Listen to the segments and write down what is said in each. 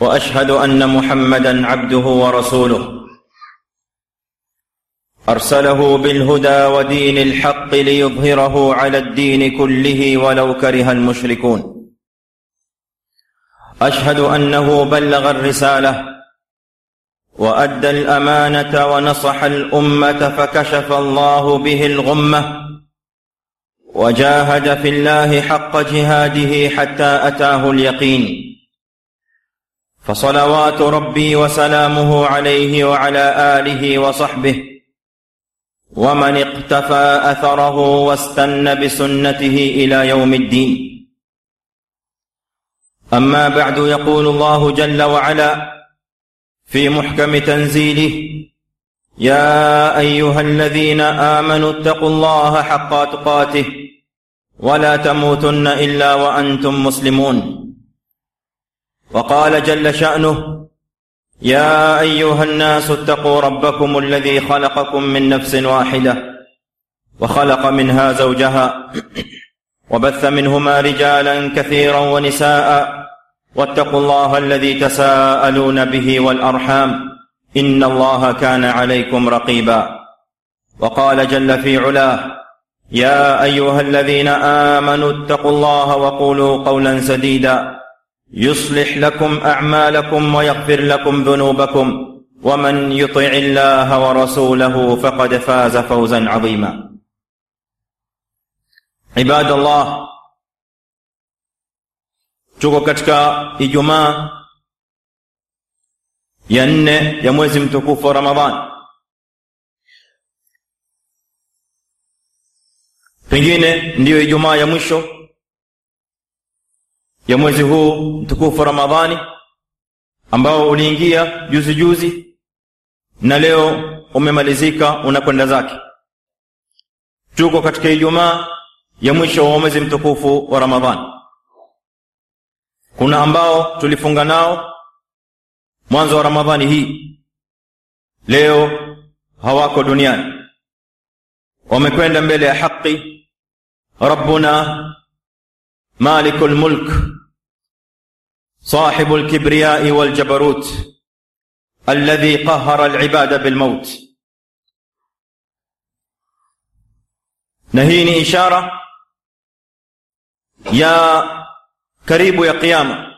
وأشهد أن محمدا عبده ورسوله. أرسله بالهدى ودين الحق ليظهره على الدين كله ولو كره المشركون. أشهد أنه بلغ الرسالة وأدى الأمانة ونصح الأمة فكشف الله به الغمة وجاهد في الله حق جهاده حتى أتاه اليقين. فصلوات ربي وسلامه عليه وعلى آله وصحبه ومن اقتفى أثره واستنى بسنته إلى يوم الدين. أما بعد يقول الله جل وعلا في محكم تنزيله يا أيها الذين آمنوا اتقوا الله حق تقاته ولا تموتن إلا وأنتم مسلمون. وقال جل شأنه يا أيها الناس اتقوا ربكم الذي خلقكم من نفس واحدة وخلق منها زوجها وبث منهما رجالا كثيرا ونساء واتقوا الله الذي تساءلون به والأرحام إن الله كان عليكم رقيبا. وقال جل في علاه يا أيها الذين آمنوا اتقوا الله وقولوا قولا سديدا يصلح لكم اعمالكم ويغفر لكم ذنوبكم ومن يطع الله ورسوله فقد فاز فوزا عظيما عباد الله tuko katika ijumaa ya nne ya mwezi mtukufu wa ramadhan pengine ndiyo ijumaa ya mwisho ya mwezi huu mtukufu wa ramadhani ambao uliingia juzi juzi na leo umemalizika unakwenda zake. Tuko katika ijumaa ya mwisho wa mwezi mtukufu wa ramadhani. Kuna ambao tulifunga nao mwanzo wa ramadhani hii. Leo hawako duniani. Wamekwenda mbele ya haki. Rabbuna مالك الملك صاحب الكبرياء والجبروت الذي قهر العباد بالموت. نهيني إشارة. يا كريب يا قيامة.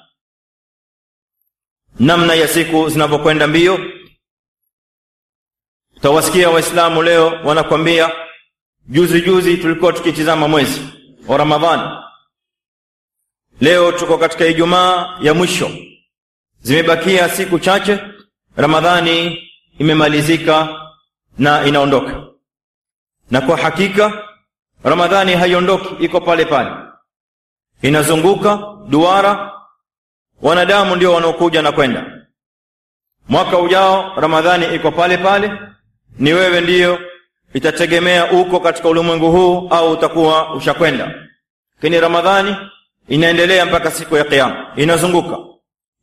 نمنا يسيكو زنبو كويندن بيو توسكية وإسلام ليو ونقوم بيا جوزي جوزي تلكوتكي تزام موزي ورمضان ورمضان. Leo tuko katika ijumaa ya mwisho. Zimebakia siku chache. Ramadhani imemalizika na inaondoka. Na kwa hakika ramadhani haiondoki iko pale pale. Inazunguka duara. Wanadamu ndio wanaokuja na kwenda. Mwaka ujao ramadhani iko pale pale. Ni wewe ndiyo itategemea uko katika ulimwengu huu au utakuwa ushakwenda. Lakini ramadhani inaendelea mpaka siku ya kiyama inazunguka.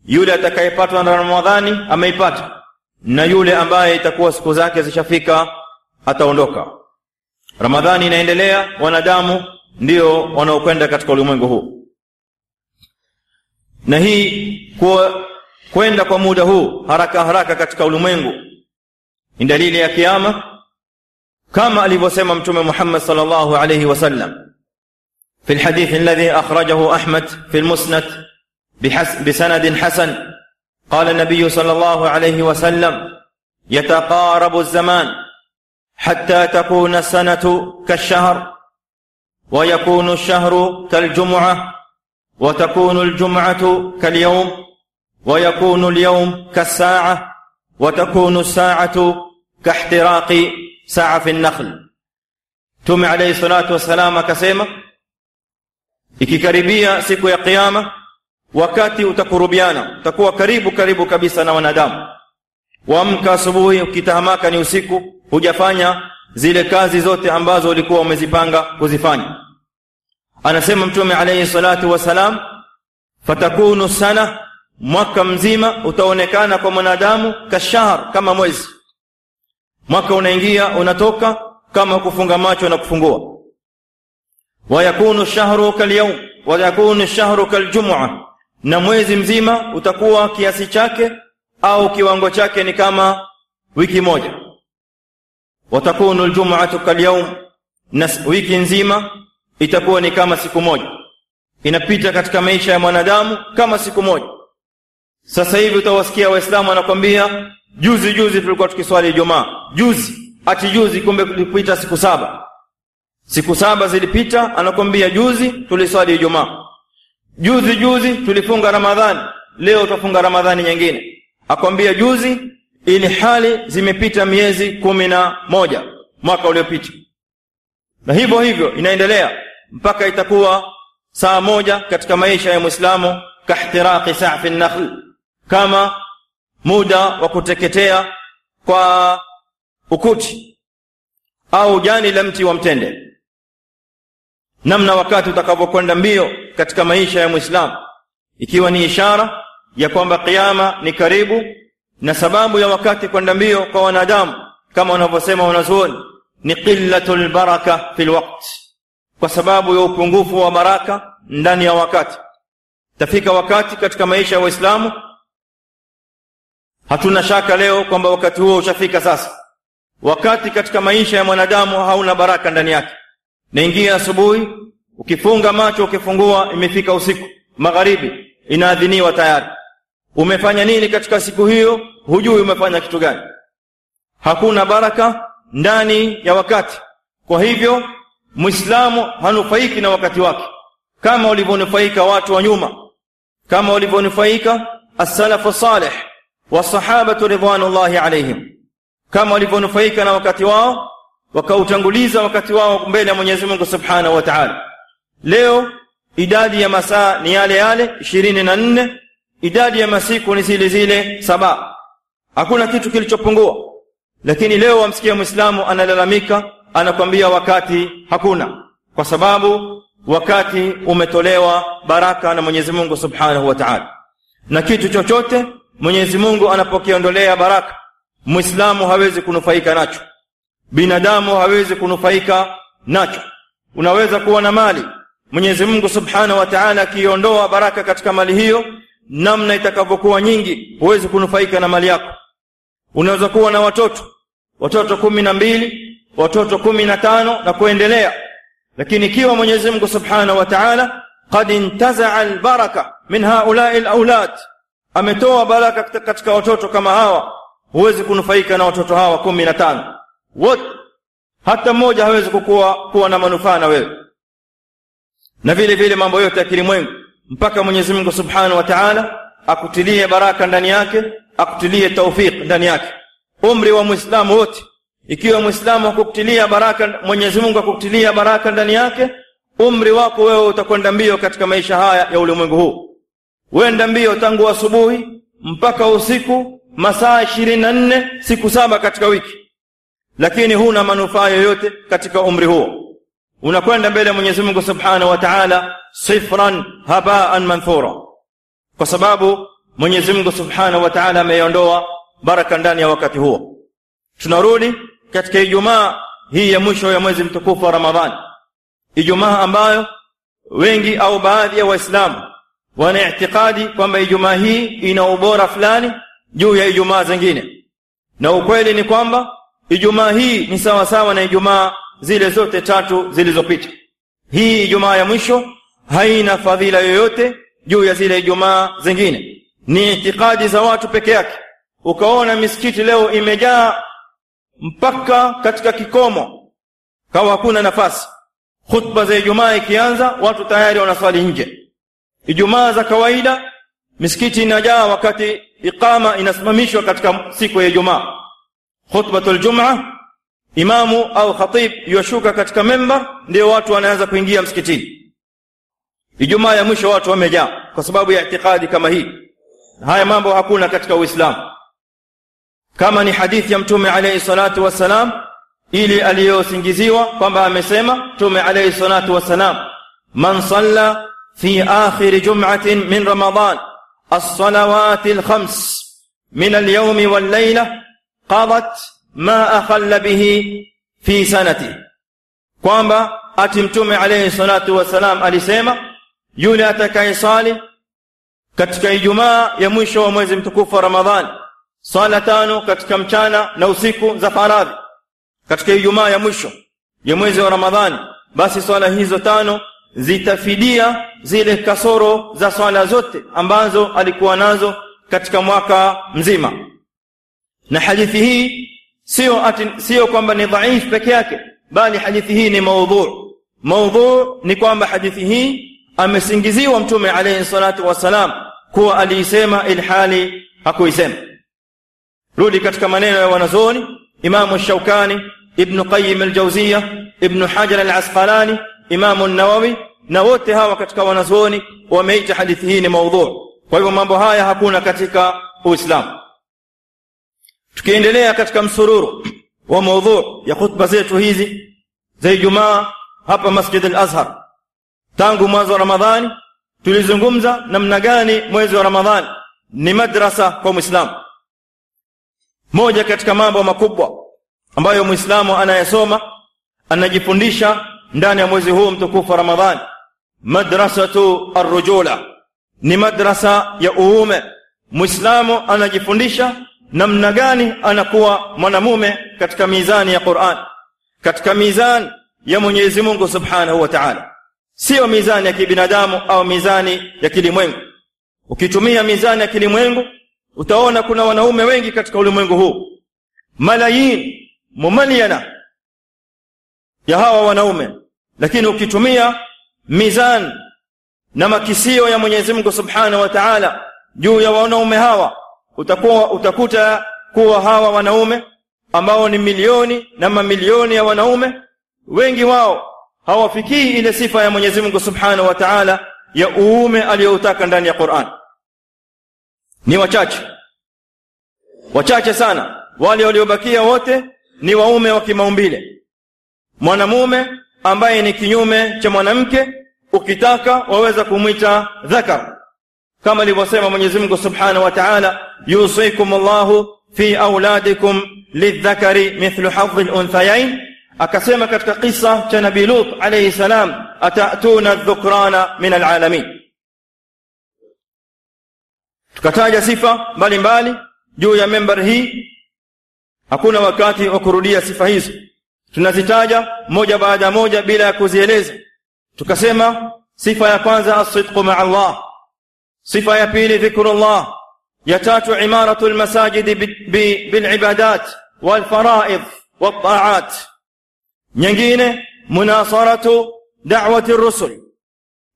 Yule atakayepatwa na ramadhani ameipata. Na yule ambaye itakuwa siku zake zishafika ataondoka. Ramadhani inaendelea wanadamu ndio wanaokwenda katika ulimwengu huu. Na hii kuwa kwenda kwa muda huu haraka haraka katika ulimwengu ni dalili ya kiama kama alivyosema mtume Muhammad sallallahu alayhi wasallam في الحديث الذي أخرجه أحمد في المسند بسند حسن قال النبي صلى الله عليه وسلم يتقارب الزمان حتى تكون السنة كالشهر ويكون الشهر كالجمعة وتكون الجمعة كاليوم ويكون اليوم كالساعة وتكون الساعة كاحتراق سعف النخل. تومي عليه الصلاة والسلام كسيمة؟ Ikikaribia siku ya kiyama wakati utakurubiana utakuwa karibu karibu kabisa na wanadamu. Waamka asubuhi ukitahamaka ni usiku hujafanya zile kazi zote ambazo ulikuwa umezipanga kuzifanya. Anasema mtume alayhi salatu wasalam fatakunu sana mwaka mzima utaonekana kwa mwanadamu kashahr kama mwezi. Mwaka unaingia unatoka kama kufunga macho na kufungua wayakunu shahru kalyawm wayakunu shahru kaljumua na mwezi mzima utakuwa kiasi chake au kiwango chake ni kama wiki moja. Watakunu aljum'atu kalyawm na wiki nzima itakuwa ni kama siku moja. Inapita katika maisha ya mwanadamu kama siku moja. Sasa hivi utawasikia waislamu wanakwambia juzi juzi tulikuwa tukiswali ijumaa. Juzi ati juzi kumbe kulipita siku saba siku saba zilipita anakwambia juzi tuliswali ijumaa. Juzi juzi tulifunga ramadhani. Leo tutafunga ramadhani nyingine. Akwambia juzi ili hali zimepita miezi kumi na moja mwaka uliopita. Na hivyo hivyo inaendelea mpaka itakuwa saa moja katika maisha ya Muislamu, kahtiraqi safi nakhl kama muda wa kuteketea kwa ukuti au jani la mti wa mtende namna wakati utakavyokwenda mbio katika maisha ya mwislamu ikiwa ni ishara ya kwamba kiama ni karibu na sababu ya wakati kwenda mbio kwa wanadamu kama wanavyosema wanazuoni ni qillatu lbaraka fi waqt kwa sababu ya upungufu wa baraka ndani ya wakati. Tafika wakati katika maisha ya waislamu hatuna shaka leo kwamba wakati huo ushafika sasa. Wakati katika maisha ya mwanadamu hauna baraka ndani yake naingia asubuhi ukifunga macho ukifungua imefika usiku. Magharibi inaadhiniwa tayari. Umefanya nini katika siku hiyo? Hujui umefanya kitu gani. Hakuna baraka ndani ya wakati. Kwa hivyo Muislamu hanufaiki na wakati wake. Kama walivyonufaika watu wa nyuma. Kama walivyonufaika as-salafu salih wasahabatu ridwanullahi alaihim kama walivyonufaika na wakati wao wakautanguliza wakati wao mbele ya Mwenyezi Mungu Subhanahu wa Ta'ala. Leo idadi ya masaa ni yale yale ishirini na nne. Idadi ya masiku ni zile zile saba. Hakuna kitu kilichopungua. Lakini leo wamsikia Muislamu analalamika anakwambia wakati hakuna. Kwa sababu wakati umetolewa baraka na Mwenyezi Mungu Subhanahu wa Ta'ala. Na kitu chochote Mwenyezi Mungu anapokiondolea baraka Muislamu hawezi kunufaika nacho binadamu hawezi kunufaika nacho. Unaweza kuwa na mali. Mwenyezi Mungu Subhanahu wa Ta'ala akiondoa baraka katika mali hiyo namna itakavyokuwa nyingi huwezi kunufaika na mali yako. Unaweza kuwa na watoto. Watoto kumi na mbili watoto kumi na tano na kuendelea. Lakini ikiwa Mwenyezi Mungu Subhanahu wa Ta'ala qad intazaa albaraka min haula'i alawlad ametoa baraka katika watoto kama hawa huwezi kunufaika na watoto hawa kumi na tano wote hata mmoja hawezi kukuwa kuwa na manufaa na wewe. Na vile vile mambo yote ya kilimwengu mpaka Mwenyezi Mungu Subhanahu wa Ta'ala akutilie baraka ndani yake akutilie taufiq ndani yake. Umri wa muislamu wote ikiwa muislamu akukutilia baraka Mwenyezi Mungu akukutilia baraka ndani yake umri wako wewe utakwenda mbio katika maisha haya ya ulimwengu huu. Wenda mbio tangu asubuhi mpaka usiku masaa ishirini na nne siku saba katika wiki lakini huna manufaa yoyote katika umri huo. Unakwenda mbele ya Mwenyezi Mungu Subhanahu wa Ta'ala sifran habaan manthura. Kwa sababu Mwenyezi Mungu Subhanahu wa Ta'ala ameiondoa baraka ndani ya wakati huo. Tunarudi katika Ijumaa hii ya mwisho ya mwezi mtukufu wa Ramadhani Ijumaa ambayo wengi au baadhi ya Waislamu wana itikadi kwamba Ijumaa hii ina ubora fulani juu ya Ijumaa zingine. Na ukweli ni kwamba Ijumaa hii ni sawa sawa na Ijumaa zile zote tatu zilizopita. Hii Ijumaa ya mwisho haina fadhila yoyote juu ya zile Ijumaa zingine. Ni itikadi za watu peke yake. Ukaona misikiti leo imejaa mpaka katika kikomo kawa hakuna nafasi. Khutba za Ijumaa ikianza watu tayari wanaswali nje. Ijumaa za kawaida misikiti inajaa wakati iqama inasimamishwa katika siku ya Ijumaa khutbatul Jum'a imamu au khatib yoshuka katika memba ndio watu wanaanza kuingia msikitini Ijumaa ya mwisho watu wamejaa kwa sababu ya itikadi kama hii haya mambo hakuna katika uislamu kama ni hadithi ya mtume alayhi salatu wassalam ili aliyosingiziwa kwamba amesema mtume alayhi salatu wassalam man salla fi akhir jum'atin min ramadan as-salawat al-khams min al-yawm wal-layla qadat ma akhalla bihi fi sanati. Kwamba ati mtume alayhi salatu wassalam alisema yule atakayesali katika ijumaa ya mwisho wa mwezi mtukufu wa ramadhani swala tano katika mchana na usiku za faradhi katika ijumaa ya mwisho ya mwezi wa ramadhani basi swala hizo tano zitafidia zile kasoro za swala zote ambazo alikuwa nazo katika mwaka mzima na hadithi hii sio sio kwamba ni dhaif peke yake bali hadithi hii ni maudhu. Maudhu ni kwamba hadithi hii amesingiziwa mtume alayhi salatu wasalam kuwa aliisema ilhali hakuisema. Rudi katika maneno ya wanazoni imamu shaukani ibnu qayim aljawziya ibnu hajar alasqalani imamu an-nawawi na wote hawa katika wanazuoni wameita hadithi hii ni maudhu. Kwa hivyo mambo haya hakuna katika uislamu tukiendelea katika msururu wa maudhu ya khutba zetu hizi za ijumaa hapa masjid al-azhar tangu mwanzo wa ramadhani tulizungumza namna gani mwezi wa ramadhani ni madrasa kwa muislamu. Moja katika mambo makubwa ambayo muislamu anayasoma anajifundisha ndani ya mwezi huu mtukufu wa ramadhani madrasatu arrujula ni madrasa ya uume. Muislamu anajifundisha namna gani anakuwa mwanamume katika mizani ya Qur'an? Katika mizani ya Mwenyezi Mungu Subhanahu wa Ta'ala. Sio mizani ya kibinadamu au mizani ya kilimwengu. Ukitumia mizani ya kilimwengu utaona kuna wanaume wengi katika ulimwengu huu. Malayin mumaliana ya hawa wanaume. Lakini ukitumia mizani na makisio ya Mwenyezi Mungu Subhanahu wa Ta'ala juu ya wanaume hawa utakuwa utakuta kuwa hawa wanaume ambao ni milioni na mamilioni ya wanaume wengi wao hawafikii ile sifa ya Mwenyezi Mungu Subhanahu wa Ta'ala ya uume aliyoutaka ndani ya Qur'an. Ni wachache. Wachache sana. Wale waliobakia wote ni waume wa kimaumbile. Mwanamume ambaye ni kinyume cha mwanamke ukitaka waweza kumwita dhakar kama alivyosema Mwenyezi Mungu Subhanahu wa Ta'ala yusikum Allahu fi auladikum lidhakari mithlu hadhi al-unthayayn. Akasema katika kisa cha Nabii Lut alayhi salam atatuna dhukrana min alalamin. Tukataja sifa mbalimbali juu ya member hii. Hakuna wakati wa kurudia sifa hizo. Tunazitaja moja baada moja bila ya kuzieleza. Tukasema sifa ya kwanza as-sidqu ma'a Allah صفة يا بيلي ذكر الله. يتات عمارة المساجد بالعبادات والفرائض والطاعات. نجينه مناصرة دعوة الرسل.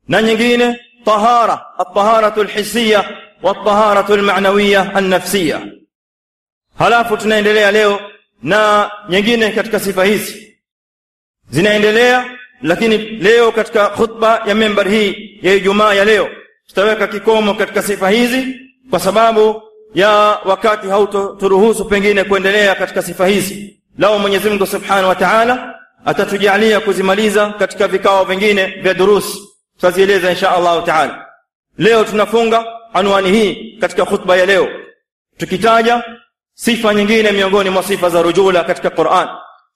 نجينه طهارة الطهارة الحسية والطهارة المعنوية النفسية. halafu tunaendelea leo na nyingine katika sifa hizi zinaendelea lakini leo katika khutba ya membar hii ya ijumaa ya leo tutaweka kikomo katika sifa hizi kwa sababu ya wakati hautoturuhusu pengine kuendelea katika sifa hizi. Lao Mwenyezi Mungu Subhanahu wa Ta'ala atatujalia kuzimaliza katika vikao vingine vya durusi. Tutazieleza insha Allah Ta'ala. Leo tunafunga anwani hii katika khutba ya leo. Tukitaja sifa nyingine miongoni mwa sifa za rujula katika Qur'an.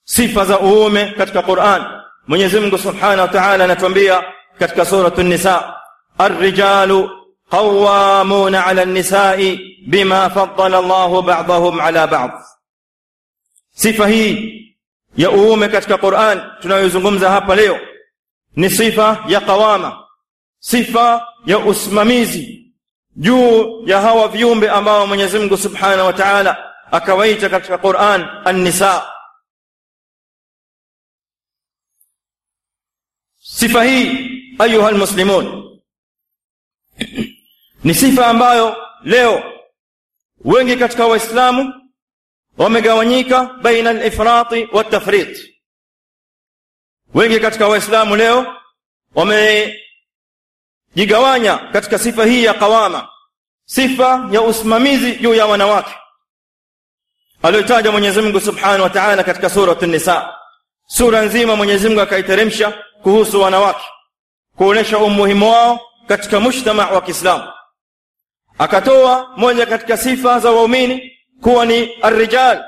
Sifa za uume katika Qur'an. Mwenyezi Mungu Subhanahu wa Ta'ala anatuambia katika sura an-Nisa ar-rijalu على النساء بما فضل الله بعضهم 'ala ba'd sifa hii ya uume katika Qur'an tunayozungumza hapa leo ni sifa ya qawama sifa ya usimamizi juu ya hawa viumbe ambao Mwenyezi Mungu Subhanahu wa Ta'ala akawaita katika Qur'an an-nisa. Sifa hii ayuha almuslimun ni sifa ambayo leo wengi katika waislamu wamegawanyika baina alifrati waltafrit wengi katika waislamu leo wamejigawanya katika sifa hii ya qawama sifa ya usimamizi juu ya wanawake. Aliyotaja Mwenyezi Mungu Subhanahu wa Ta'ala katika sura an-Nisa sura nzima Mwenyezi Mungu akaiteremsha kuhusu wanawake kuonesha umuhimu wao katika mujtama wa Kiislamu akatoa moja katika sifa za waumini kuwa ni arrijal.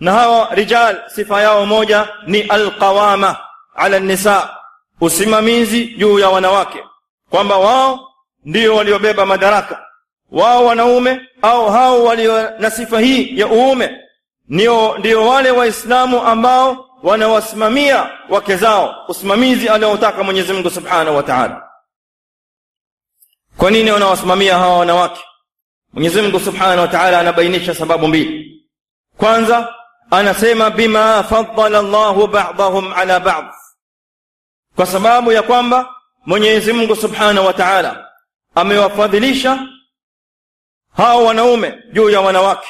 Na hawa rijal sifa yao moja ni alqawama ala nisa usimamizi juu ya wanawake. Kwamba wao ndio waliobeba madaraka. Wao wanaume au hao walio na sifa hii ya uume ndio ndio wale waislamu ambao wanawasimamia wake zao usimamizi anaotaka Mwenyezi Mungu Subhanahu wa Ta'ala kwa nini wanawasimamia hawa wanawake? Mwenyezi Mungu Subhanahu wa Ta'ala anabainisha sababu mbili. Kwanza anasema bima faddala Allahu ba'dahum ala ba'd. Kwa sababu ya kwamba Mwenyezi Mungu Subhanahu wa Ta'ala amewafadhilisha hao wanaume juu ya wanawake.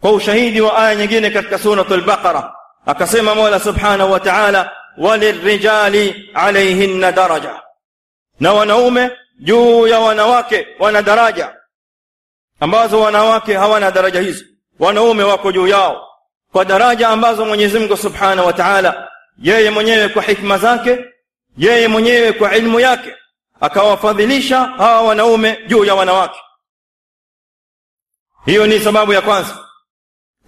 Kwa ushahidi wa aya nyingine katika suratul Baqara akasema Mola Subhanahu wa Ta'ala walirrijali alayhinna daraja. Na wanaume juu ya wanawake wana daraja. Ambazo wanawake hawana daraja hizo. Wanaume wako juu yao. Kwa daraja ambazo Mwenyezi Mungu Subhanahu wa Ta'ala yeye mwenyewe kwa hikma zake yeye mwenyewe kwa ilmu yake akawafadhilisha hawa wanaume juu ya wanawake. Hiyo ni sababu ya kwanza.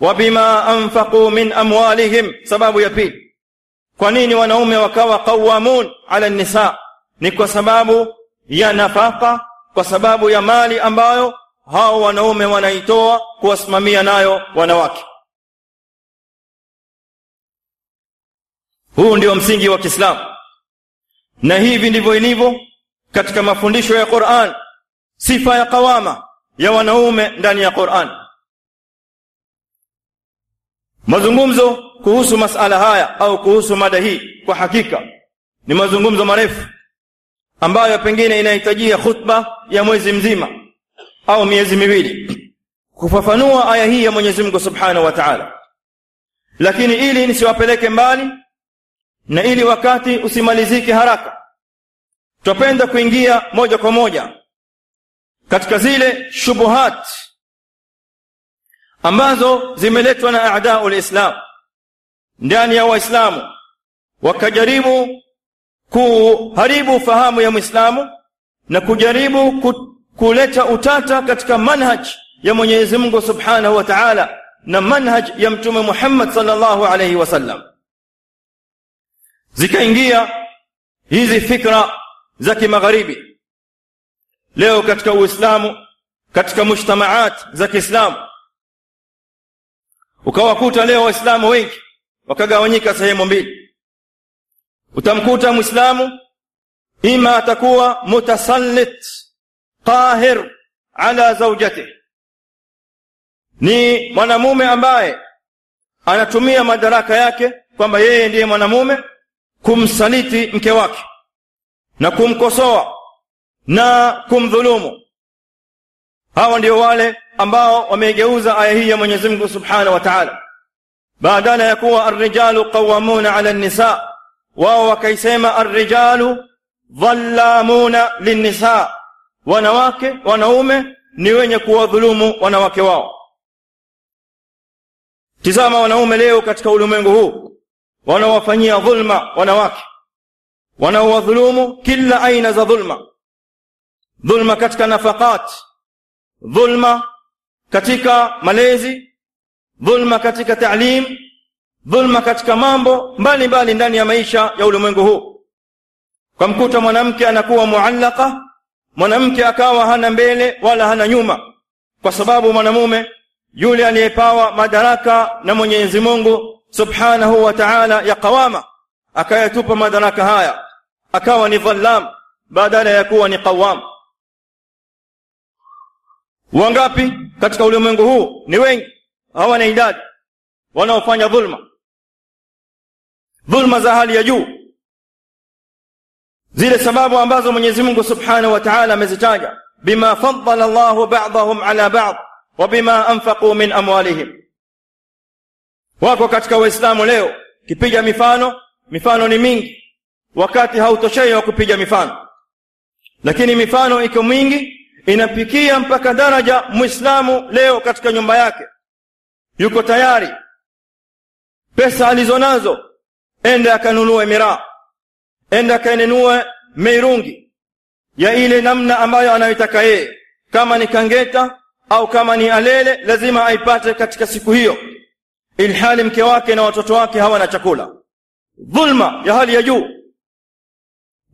Wabima anfaqu min amwalihim sababu ya pili. Kwa nini wanaume wakawa qawamun ala nisa? Ni kwa sababu ya nafaka kwa sababu ya mali ambayo hao wanaume wanaitoa kuwasimamia nayo wanawake. Huu ndio msingi wa Kiislamu. Na hivi ndivyo ilivyo katika mafundisho ya Qur'an sifa ya kawama ya wanaume ndani ya Qur'an. Mazungumzo kuhusu masala haya au kuhusu mada hii kwa hakika ni mazungumzo marefu ambayo pengine inahitajia khutba ya mwezi mzima au miezi miwili. Kufafanua aya hii ya Mwenyezi Mungu Subhanahu wa Ta'ala. Lakini ili nisiwapeleke mbali na ili wakati usimalizike haraka twapenda kuingia moja kwa moja katika zile shubuhat ambazo zimeletwa na aadaul islam ndani ya waislamu wakajaribu kuharibu fahamu ya muislamu na kujaribu kuleta utata katika manhaj ya Mwenyezi Mungu Subhanahu wa Ta'ala na manhaj ya Mtume Muhammad sallallahu alayhi wasallam zikaingia hizi fikra za kimagharibi. Leo katika Uislamu katika mujtamaat za Kiislamu ukawakuta leo waislamu wengi wakagawanyika sehemu mbili utamkuta muislamu ima atakuwa mutasallit qahir ala zawjati. Ni mwanamume ambaye anatumia madaraka yake kwamba yeye ndiye mwanamume kumsaliti mke wake na kumkosoa na kumdhulumu. Hawa ndio wale ambao wameigeuza aya hii ya Mwenyezi Mungu Subhanahu wa Ta'ala. Badala ya kuwa ar-rijalu qawwamuna 'ala an-nisa wao wakaisema arrijalu dhallamuna lin-nisa. Wanawake wanaume ni wenye kuwadhulumu wanawake wao. Tizama wanaume leo katika ulimwengu huu wanawafanyia dhulma wanawake wanaowadhulumu kila aina za dhulma. Dhulma katika nafakat dhulma katika malezi dhulma katika taalim dhulma katika mambo mbalimbali ndani ya maisha ya ulimwengu huu. Kwa mkuta mwanamke anakuwa muallaka mwanamke akawa hana mbele wala hana nyuma. Kwa sababu mwanamume yule aliyepawa madaraka na Mwenyezi Mungu Subhanahu wa Ta'ala ya qawama akayatupa madaraka haya. Akawa ni dhallam badala ya kuwa ni qawam. Wangapi katika ulimwengu huu ni wengi? Hawana idadi. Wanaofanya dhulma dhulma za hali ya juu. Zile sababu ambazo Mwenyezi Mungu Subhanahu wa Ta'ala amezitaja. Bima faddala Allahu ba'dahum ala ba'd wa bima anfaqu min amwalihim. Wako katika waislamu leo kipiga mifano mifano ni mingi. Wakati hautoshei wa kupiga mifano. Lakini mifano iko mingi inapikia mpaka daraja Muislamu leo katika nyumba yake. Yuko tayari. Pesa alizonazo ende akanunue miraa. Ende akainunue meirungi ya ile namna ambayo anayotaka yeye. Kama ni kangeta au kama ni alele lazima aipate katika siku hiyo. Ilhali mke wake na watoto wake hawana chakula. Dhulma ya hali ya juu.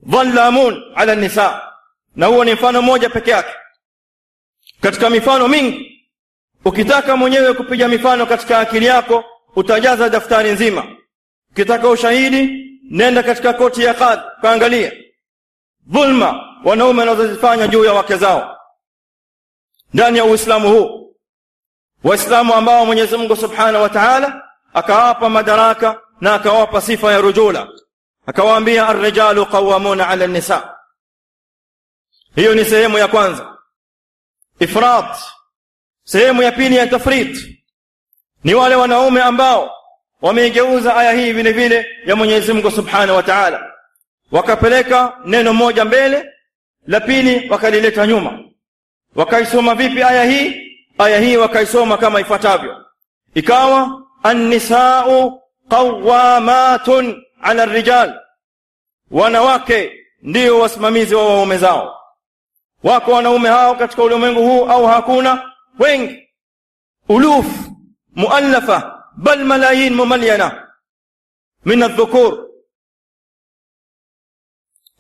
Dhallamun ala nisa. Na huo ni mfano mmoja peke yake. Katika mifano mingi ukitaka mwenyewe kupiga mifano katika akili yako utajaza daftari nzima ukitaka ushahidi nenda katika koti ya kadhi kaangalia dhulma wanaume wanazozifanya juu ya wake zao. Ndani ya uislamu huu. Waislamu ambao mwenyezi mungu subhanahu wa taala akawapa madaraka na akawapa sifa ya rujula. Akawaambia arrijalu qawamuna ala nisa. Hiyo ni sehemu ya kwanza. Ifrat. Sehemu ya pili ya tafrit. Ni wale wanaume ambao wameigeuza aya hii vile vile ya mwenyezi mungu subhanahu wa taala. Wakapeleka neno moja mbele la pili wakalileta nyuma. Wakaisoma vipi aya hii? Aya hii wakaisoma kama ifuatavyo. Ikawa annisau qawamatun ala rijal wanawake ndiyo wasimamizi wa waume zao. Wako wanaume hao katika ulimwengu huu au hakuna? Wengi. Uluf muallafa bal malayin mumalyana. Min الذكور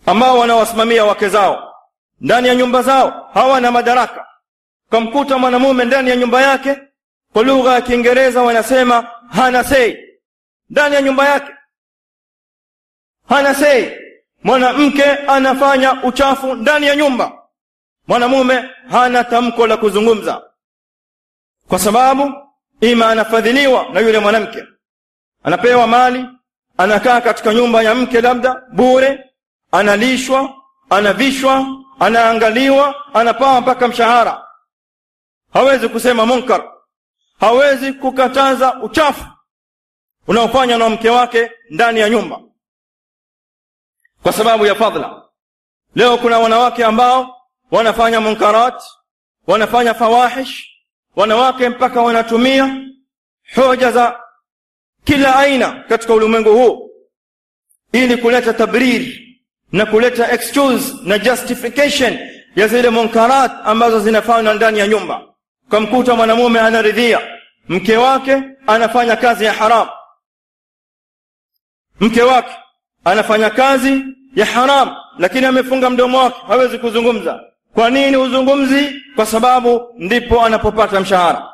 ambao wanawasimamia wake zao. Ndani ya nyumba zao. Hawana madaraka. Kamkuta mwanamume ndani ya nyumba yake. Kwa lugha ya kiingereza wanasema hana sei ndani ya nyumba yake. Hana sei mwanamke anafanya uchafu ndani ya nyumba. Mwanamume hana tamko la kuzungumza. Kwa sababu ima anafadhiliwa na yule mwanamke. Anapewa mali anakaa katika nyumba ya mke labda bure analishwa anavishwa anaangaliwa anapawa mpaka mshahara. Hawezi kusema munkar. Hawezi kukataza uchafu unaofanywa na mke wake ndani ya nyumba. Kwa sababu ya fadhla leo kuna wanawake ambao wanafanya munkarat wanafanya fawahish wanawake mpaka wanatumia hoja za kila aina katika ulimwengu huu ili kuleta tabriri na kuleta excuse na justification ya zile munkarat ambazo zinafanywa ndani ya nyumba. Kamkuta mwanamume anaridhia mke wake anafanya kazi ya haram. Mke wake anafanya kazi ya haram lakini amefunga mdomo wake hawezi kuzungumza kwa nini huzungumzi? Kwa sababu ndipo anapopata mshahara.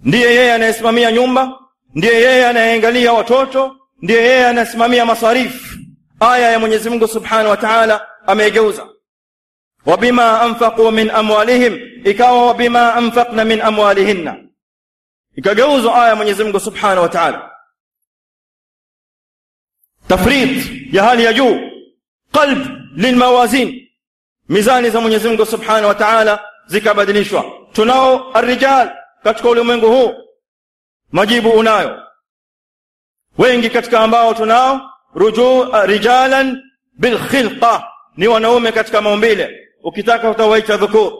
Ndiye yeye anayesimamia nyumba ndiye yeye anayeangalia watoto ndiye yeye anasimamia masarifu. Aya ya mwenyezi mungu subhanahu wa taala ameigeuza. Wabima anfaqu min amwalihim ikawa wabima anfaqna min amwalihinna. Ikageuzwa aya ya mwenyezi mungu subhanahu wa taala. Tafrit ya hali ya juu. Qalb lilmawazin mizani za mwenyezi mungu subhanahu wa taala zikabadilishwa. Tunao arrijal katika ulimwengu huu. Majibu unayo. Wengi katika ambao tunao ruju rijalan bilkhilqa. Ni wanaume katika maumbile. Ukitaka utawaita dhukur.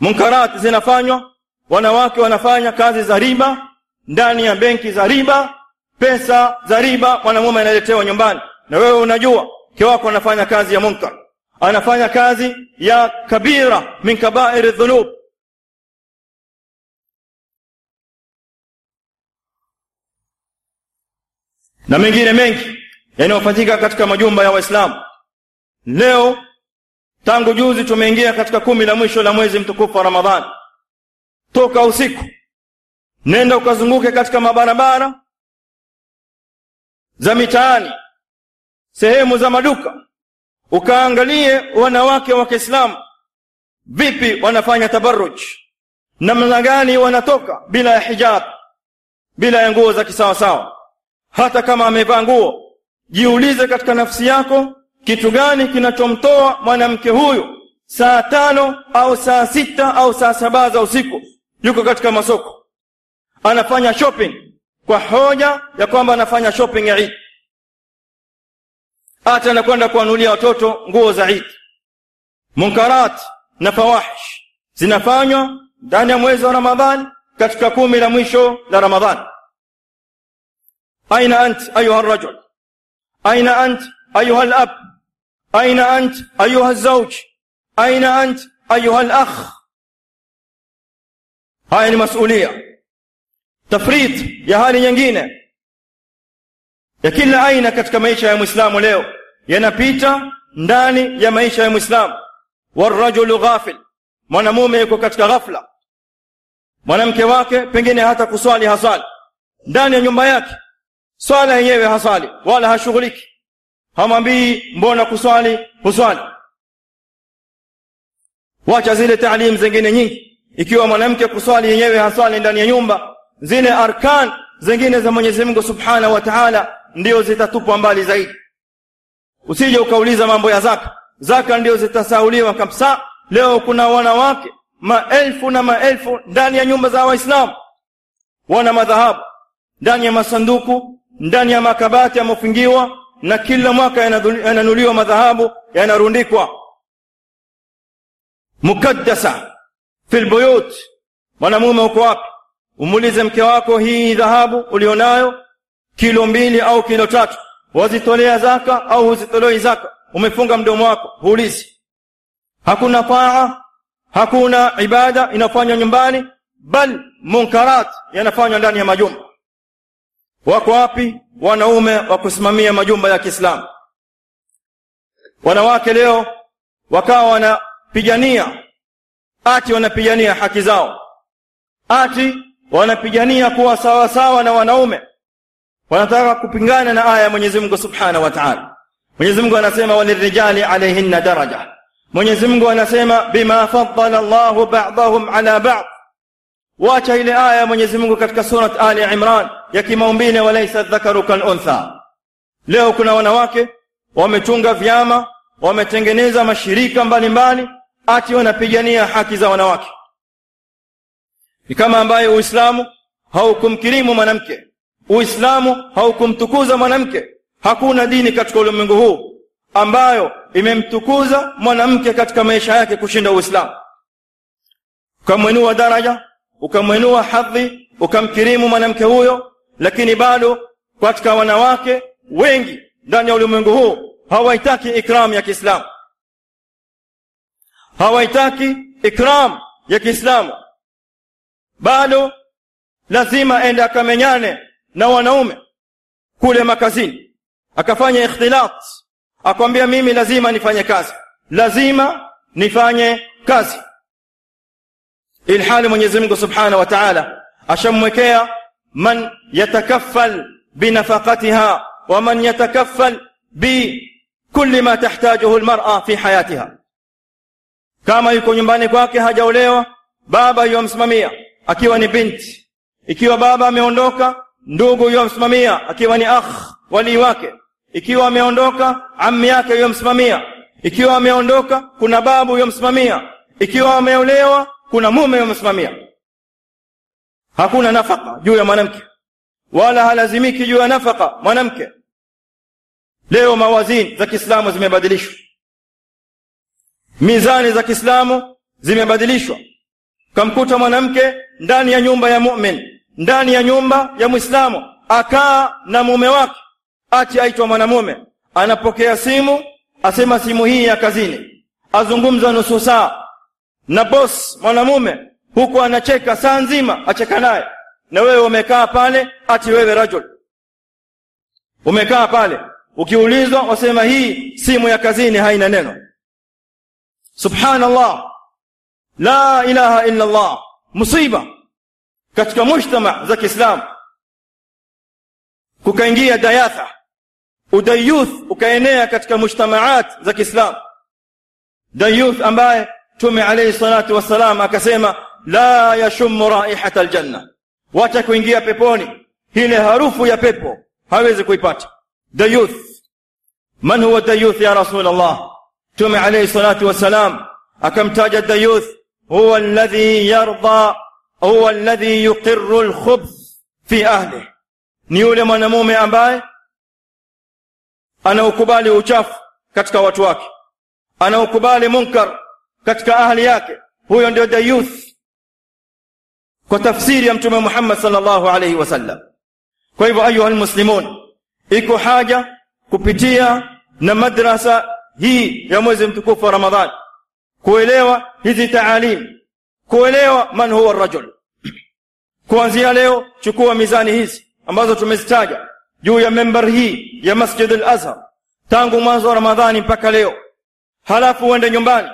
Munkarat zinafanywa. Wanawake wanafanya kazi za riba. Ndani ya benki za riba pesa za riba mwanamume analetewa nyumbani. Na wewe unajua kiwako wako anafanya kazi ya munkar anafanya kazi ya kabira min kabairi dhunub na mengine mengi yanayofanyika katika majumba ya waislamu. Leo tangu juzi tumeingia katika kumi la mwisho la mwezi mtukufu wa ramadhani. Toka usiku nenda ukazunguke katika mabarabara za mitaani sehemu za maduka ukaangalie wanawake wa kiislamu vipi wanafanya tabarruj? Namna gani wanatoka bila ya hijab bila ya nguo za kisawasawa? Hata kama amevaa nguo jiulize katika nafsi yako kitu gani kinachomtoa mwanamke huyu saa tano au saa sita au saa saba za usiku yuko katika masoko? Anafanya shopping kwa hoja ya kwamba anafanya shopping ya Eid hata anakwenda kuwanulia watoto nguo za Idi. munkarat na fawahish zinafanywa ndani ya mwezi wa Ramadhani katika kumi la mwisho la Ramadhani aina ant ayuha rajul? Aina ant ayuha al-ab aina ant ayuha az-zawj aina ant ayuha al-akh haya ni masulia. Tafrit ya hali nyingine ya kila aina katika maisha ya Muislamu leo. Yanapita ndani ya maisha ya Muislamu. Warajulu ghafil. Mwanamume yuko katika ghafla. Mwanamke wake pengine hata kuswali haswali. Ndani ya nyumba yake. Swala yenyewe haswali. Wala hashughuliki. Hamwambii mbona kuswali huswali. Wacha zile taalimu zingine nyingi. Ikiwa mwanamke kuswali yenyewe haswali ndani ya nyumba zile arkan zingine za Mwenyezi Mungu Subhanahu wa Ta'ala ndio zitatupwa mbali zaidi. Usije ukauliza mambo ya zaka. Zaka ndio zitasauliwa kabisa. Leo kuna wanawake maelfu na maelfu ndani ya nyumba za waislamu. Wana madhahabu ndani ya masanduku ndani ya makabati yamefungiwa na kila mwaka yananuliwa madhahabu yanarundikwa. Mukaddasa fil buyut. Mwanamume uko wapi? Umuulize mke wako hii dhahabu ulionayo kilo mbili au kilo tatu. Wazitolea zaka au huzitolei zaka. Umefunga mdomo wako huulizi. Hakuna taa hakuna ibada inafanywa nyumbani bal munkarat yanafanywa ndani ya majumba. Wako wapi wanaume wa kusimamia majumba ya Kiislamu? Wanawake leo wakawa wanapigania ati wanapigania haki zao. Ati wanapigania kuwa sawa sawa na wanaume wanataka kupingana na aya ya Mwenyezi Mungu Subhanahu wa Ta'ala. Mwenyezi Mungu anasema walirijali alayhinna daraja. Mwenyezi Mungu anasema bima faddala Allahu ba'dahum ala ba'd. Wacha ile aya ya Mwenyezi Mungu katika surat Ali Imran ya kimaumbile walaysa dhakaru kal untha. Leo kuna wanawake wametunga vyama wametengeneza mashirika mbalimbali ati wanapigania haki za wanawake. Ni kama ambaye Uislamu haukumkirimu mwanamke Uislamu haukumtukuza mwanamke. Hakuna dini katika ulimwengu huu ambayo imemtukuza mwanamke katika maisha yake kushinda Uislamu. Ukamwinua daraja ukamwinua hadhi ukamkirimu mwanamke huyo lakini bado katika wanawake wengi ndani ya ulimwengu huu hawaitaki ikram ya Kiislamu. Hawaitaki ikram ya Kiislamu. Bado lazima ende akamenyane na wanaume kule makazini. Akafanya ikhtilat. Akwambia mimi lazima nifanye kazi. Lazima nifanye kazi. Ilhali Mwenyezi Mungu Subhanahu wa Ta'ala ashamwekea man yatakaffal binafaqatiha wa man yatakaffal bi kulli ma tahtajuhu almar'a fi hayatiha. Kama yuko nyumbani kwake hajaolewa baba yomsimamia akiwa ni binti. Ikiwa baba ameondoka ndugu yomsimamia akiwa ni akh wali wake. Ikiwa ameondoka ammi yake yomsimamia. Ikiwa ameondoka kuna babu yomsimamia. Ikiwa ameolewa kuna mume yomsimamia. Hakuna nafaka juu ya mwanamke wala halazimiki juu ya nafaka mwanamke. Leo mawazini za Kiislamu zimebadilishwa. Mizani za Kiislamu zimebadilishwa. Kamkuta mwanamke ndani ya nyumba ya mu'min ndani ya nyumba ya Muislamu akaa na mume wake. Ati aitwa mwanamume. Anapokea simu asema simu hii ya kazini. Azungumza nusu saa na boss mwanamume huku anacheka saa nzima acheka naye. Na wewe umekaa pale ati wewe rajul. Umekaa pale. Ukiulizwa wasema hii simu ya kazini haina neno. Subhanallah. La ilaha illa allah. Musiba katika mujtama za Kiislamu kukaingia dayatha udayuth ukaenea katika mujtamaat za Kiislamu. Dayuth ambaye Mtume alayhi salatu wassalam akasema la yashummu raihata aljanna. Wacha kuingia peponi. Ile harufu ya pepo hawezi kuipata. Dayuth. Man huwa dayuth ya rasul Allah Mtume alayhi salatu wassalam akamtaja dayuth huwa alladhi yarda huwa alladhi yuqirru alkhubth fi ahlihi. Ni yule mwanamume ambaye anaukubali uchafu katika watu wake. Anaukubali munkar katika ahli yake. Huyo ndio dayuth kwa tafsiri ya mtume Muhammad sallallahu alaihi wasallam kwa hivyo ayuha almuslimun iko haja kupitia na madrasa hii ya mwezi mtukufu wa Ramadhani kuelewa hizi taalim kuelewa man huwa rajul. Kuanzia leo chukua mizani hizi ambazo tumezitaja juu ya member hii ya Masjid al-Azhar tangu mwanzo wa Ramadhani mpaka leo. Halafu uende nyumbani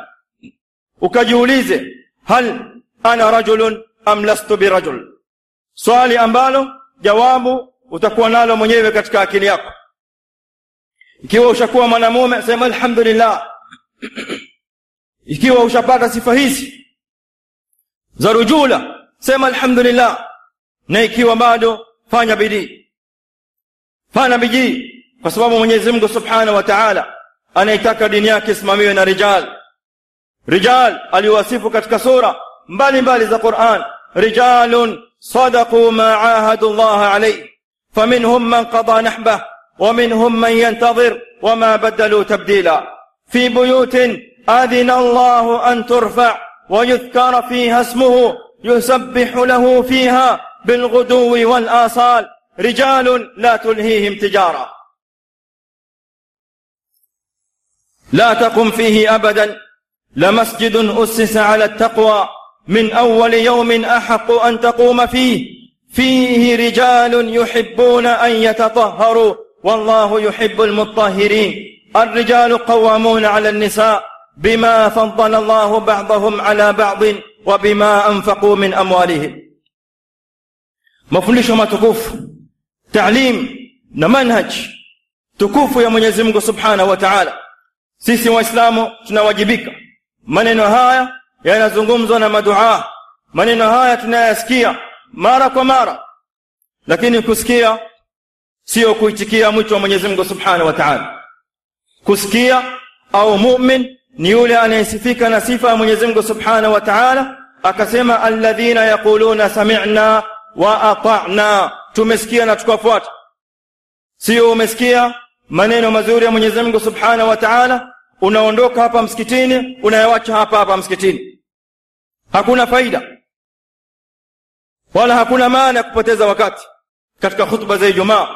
ukajiulize hal ana rajulun am lastu birajul swali ambalo jawabu utakuwa nalo mwenyewe katika akili yako. Ikiwa ushakuwa mwanamume sema alhamdulillah. Ikiwa ushapata sifa hizi za rujula sema alhamdulillah na ikiwa bado fanya bidii fanya bidii kwa sababu Mwenyezi Mungu Subhanahu wa Ta'ala anaitaka dini yake isimamiwe na rijal rijal aliwasifu katika sura mbalimbali za Qur'an rijalun sadaqu ma ahadu Allah alayhi faminhum man qada nahbah ومنهم من ينتظر وما بدلوا تبديلا في بيوت أذن الله أن ترفع ويذكر فيها اسمه يسبح له فيها بالغدو والآصال. رجال لا تلهيهم تجارة. لا تقم فيه أبدا. لمسجد أسس على التقوى. من أول يوم أحق أن تقوم فيه. فيه رجال يحبون أن يتطهروا. والله يحب المطهرين. الرجال قوامون على النساء. بما فضل الله بعضهم على بعض وبما أنفقوا من أموالهم mafundisho matukufu taalim na manhaj tukufu ya Mwenyezi Mungu Subhanahu wa Ta'ala sisi waislamu tunawajibika maneno haya yanazungumzwa na madua maneno haya tunayasikia mara kwa mara lakini kusikia sio kuitikia mwito wa Mwenyezi Mungu Subhanahu wa Ta'ala kusikia au mu'min ni yule anayesifika na sifa ya Mwenyezi Mungu Subhanahu wa Ta'ala akasema alladhina yaquluna sami'na wa ata'na. Tumesikia na tukafuata. Sio umesikia maneno mazuri ya Mwenyezi Mungu Subhanahu wa Ta'ala unaondoka hapa msikitini unayawacha hapa hapa msikitini. Hakuna faida wala hakuna maana ya kupoteza wakati katika khutba za Ijumaa.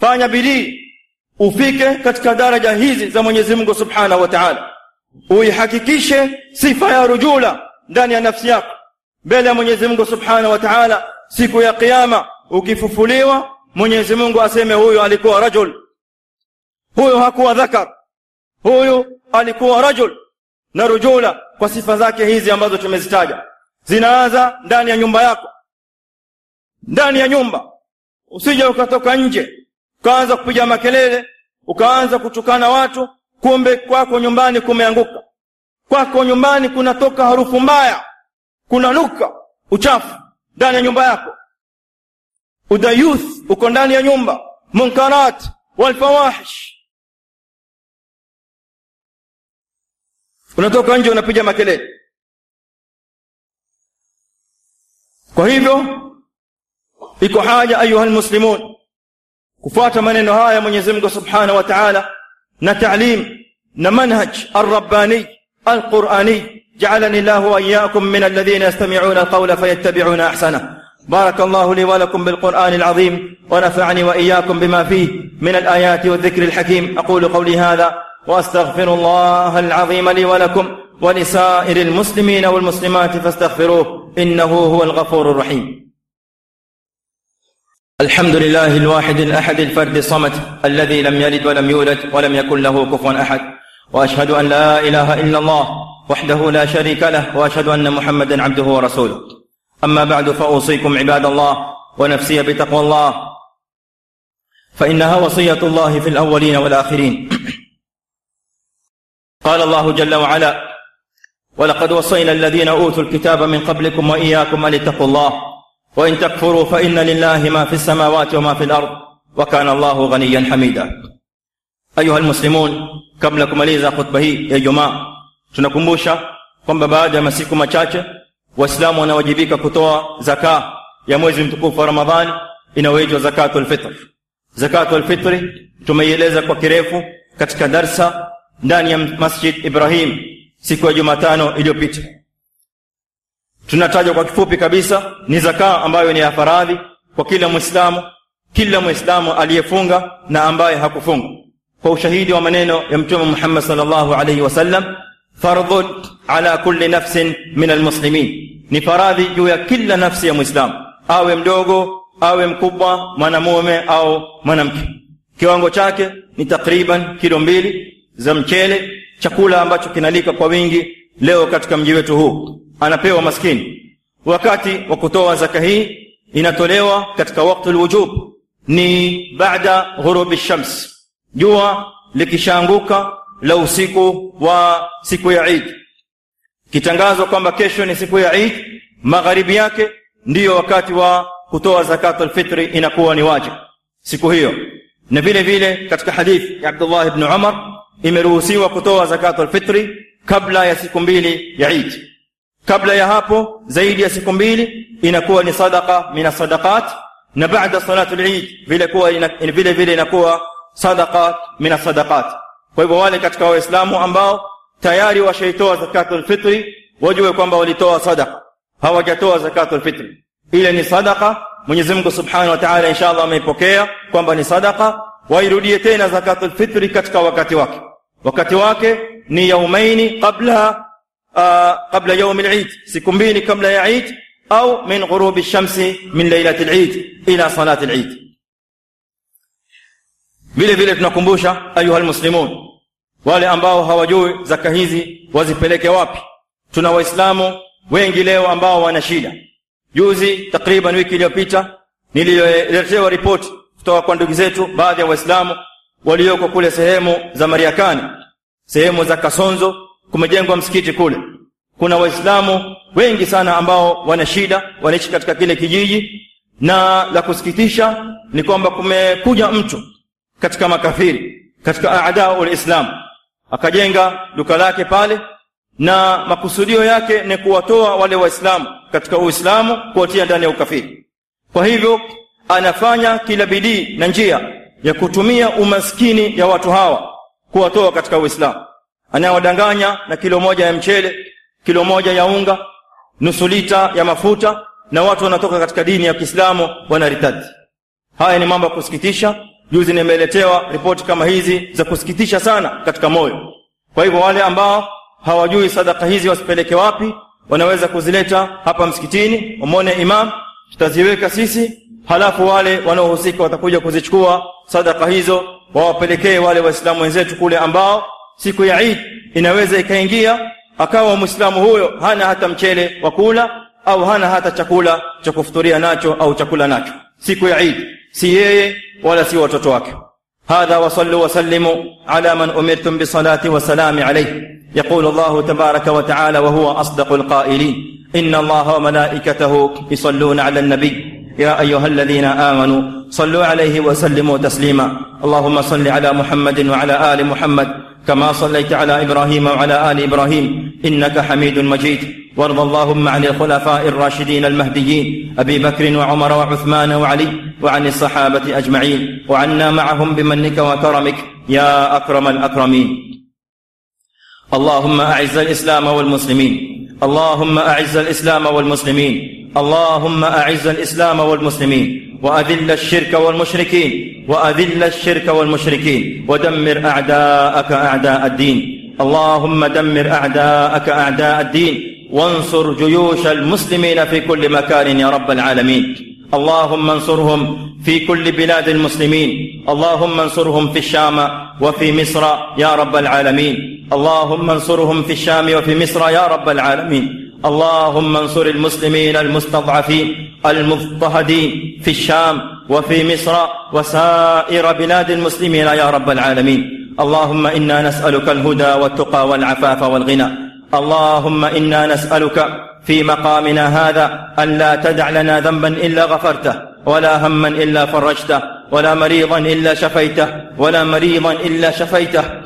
Fanya bidii ufike katika daraja hizi za Mwenyezi Mungu Subhanahu wa Ta'ala uihakikishe sifa ya rujula ndani ya nafsi yako. Mbele ya Mwenyezi Mungu Subhanahu wa Ta'ala siku ya kiyama ukifufuliwa Mwenyezi Mungu aseme huyu alikuwa rajul. Huyu hakuwa dhakar. Huyu alikuwa rajul. Na rujula kwa sifa zake hizi ambazo tumezitaja zinaanza ndani ya nyumba yako. Ndani ya nyumba. Usije ukatoka nje ukaanza kupiga makelele ukaanza kutukana watu kumbe kwako nyumbani kumeanguka. Kwako nyumbani kunatoka harufu mbaya. Kuna nuka uchafu ndani ya nyumba yako. Udayuth uko ndani ya nyumba. Munkarat walfawahish unatoka nje unapiga makelele. Kwa hivyo iko haja ayuha almuslimun kufuata maneno haya Mwenyezi Mungu Subhanahu wa Ta'ala na manhaj ar-rabbani al-qur'ani جعلني الله وإياكم من الذين يستمعون القول فيتبعون أحسنه. بارك الله لي ولكم بالقرآن العظيم ونفعني وإياكم بما فيه من الآيات والذكر الحكيم. أقول قولي هذا وأستغفر الله العظيم لي ولكم ولسائر المسلمين والمسلمات فاستغفروه إنه هو الغفور الرحيم. الحمد لله الواحد الأحد الفرد الصمد الذي لم يلد ولم يولد ولم يكن له كفوا أحد وأشهد أن لا إله إلا الله وحده لا شريك له وأشهد أن محمدا عبده ورسوله. أما بعد فأوصيكم عباد الله ونفسي بتقوى الله. فإنها وصية الله في الأولين والآخرين. قال الله جل وعلا ولقد وصينا الذين أوتوا الكتاب من قبلكم وإياكم أن اتقوا الله وان تكفروا فان لله ما في السماوات وما في الأرض وكان الله غنيا حميدا ايها المسلمون قبل kumaliza khutba hii ya Ijumaa tunakumbusha kwamba baada ya masiku machache waislamu wanawajibika kutoa zaka ya mwezi mtukufu wa ramadhani inayoitwa zakatul fitr zakatul fitri tumeieleza kwa kirefu katika darsa ndani ya masjid ibrahim siku ya jumatano iliyopita tunataja kwa kifupi kabisa ni zaka ambayo ni ya faradhi kwa kila mwislamu kila mwislamu aliyefunga na ambaye hakufunga. Kwa ushahidi wa maneno ya mtume muhammad salllahu alaihi wasallam fardhun ala kulli nafsin min almuslimin. Ni faradhi juu ya kila nafsi ya mwislamu awe mdogo awe mkubwa mwanamume au mwanamke. Kiwango chake ni takriban kilo mbili za mchele chakula ambacho kinalika kwa wingi leo katika mji wetu huu anapewa maskini. Wakati wa kutoa zaka hii inatolewa katika wakati alwujub ni baada ghurubi shams. Jua likishaanguka la usiku wa siku ya Eid. Kitangazwa kwamba kesho ni siku ya Eid magharibi yake ndiyo wakati wa kutoa zakatu alfitri inakuwa ni wajib. Siku hiyo. Na vile vile katika hadithi ya abdullah ibn umar imeruhusiwa kutoa zakatu alfitri kabla ya siku mbili ya idi kabla ya hapo zaidi ya siku mbili inakuwa ni sadaqa min sadaqat na baada salatu lid vile kuwa ina, vile vile inakuwa sadaqat min sadaqat kwa hivyo wale katika waislamu ambao tayari washaitoa zakatul fitri wajue kwamba walitoa sadaqa. Hawajatoa zakatul fitri. Ile ni sadaqa mwenyezi mungu subhanahu wa taala inshallah ameipokea kwamba ni sadaqa wairudie tena zakatul fitri katika wakati wake. Wakati wake ni yaumaini qabla qabla yaumi lid siku mbili kabla ya id au min ghurubi shamsi min lailati lid ila salati lid vile vile tunakumbusha ayuha wale ambao hawajui zaka hizi wazipeleke wapi. Tuna waislamu wengi leo ambao wana shida. Juzi takriban wiki iliyopita nililetewa ripoti kutoka kwa ndugu zetu baadhi ya waislamu walioko kule sehemu za mariakani sehemu za kasonzo kumejengwa msikiti kule. Kuna waislamu wengi sana ambao wana shida wanaishi katika kile kijiji na la kusikitisha ni kwamba kumekuja mtu katika makafiri katika adau lislam akajenga duka lake pale na makusudio yake ni kuwatoa wale waislamu katika uislamu kuwatia ndani ya ukafiri. Kwa hivyo anafanya kila bidii na njia ya kutumia umaskini ya watu hawa kuwatoa katika uislamu anayewadanganya na kilo moja ya mchele kilo moja ya unga nusu lita ya mafuta na watu wanatoka katika dini ya kiislamu wanaritadi haya ni mambo ya kusikitisha. Juzi nimeletewa ripoti kama hizi za kusikitisha sana katika moyo. Kwa hivyo wale ambao hawajui sadaka hizi wasipeleke wapi wanaweza kuzileta hapa msikitini umone imam tutaziweka sisi halafu wale wanaohusika watakuja kuzichukua sadaka hizo wawapelekee wale waislamu wenzetu kule ambao siku ya id inaweza ikaingia akawa mwislamu huyo hana hata mchele wa kula au hana hata chakula cha kufuturia nacho au chakula nacho. Siku ya id si yeye wala si watoto wake. هذا وصلوا وسلموا على من امرتم بالصلاه والسلام عليه يقول الله تبارك وتعالى وهو اصدق القائلين ان الله وملائكته يصلون على النبي يا ايها الذين امنوا صلوا عليه وسلموا تسليما اللهم صل على محمد وعلى ال محمد كما صليت على إبراهيم وعلى آل إبراهيم إنك حميد مجيد. وارض اللهم عن الخلفاء الراشدين المهديين أبي بكر وعمر وعثمان وعلي وعن الصحابة أجمعين وعنا معهم بمنك وكرمك يا أكرم الأكرمين. اللهم أعز الإسلام والمسلمين. اللهم أعز الإسلام والمسلمين. اللهم أعز الإسلام والمسلمين. وأذل الشرك والمشركين وأذل الشرك والمشركين ودمر أعداءك أعداء الدين. اللهم دمر أعداءك أعداء الدين وانصر جيوش المسلمين في كل مكان يا رب العالمين. اللهم انصرهم في كل بلاد المسلمين. اللهم انصرهم في الشام وفي مصر يا رب العالمين. اللهم انصرهم في الشام وفي مصر يا رب العالمين. اللهم انصر المسلمين المستضعفين المضطهدين في الشام وفي مصر وسائر بلاد المسلمين يا رب العالمين. اللهم إنا نسألك الهدى والتقى والعفاف والغنى. اللهم إنا نسألك في مقامنا هذا أن لا تدع لنا ذنبا إلا غفرته ولا هما إلا فرجته ولا مريضا إلا شفيته ولا مريضا إلا شفيته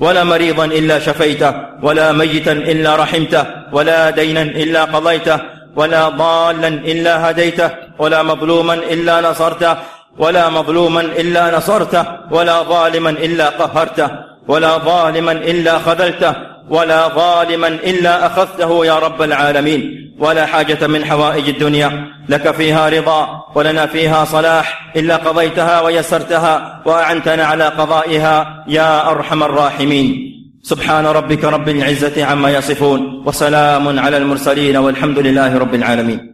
ولا مريضا إلا شفيته ولا ميتا إلا رحمته ولا دينا إلا قضيته ولا ضالا إلا هديته ولا مظلوما إلا نصرته ولا مظلوما إلا نصرته ولا ظالما إلا قهرته. ولا ظالما إلا خذلته ولا ظالما إلا أخذته يا رب العالمين. ولا حاجة من حوائج الدنيا لك فيها رضا ولنا فيها صلاح إلا قضيتها ويسرتها وأعنتنا على قضائها يا أرحم الراحمين. سبحان ربك رب العزة عما يصفون وسلام على المرسلين والحمد لله رب العالمين.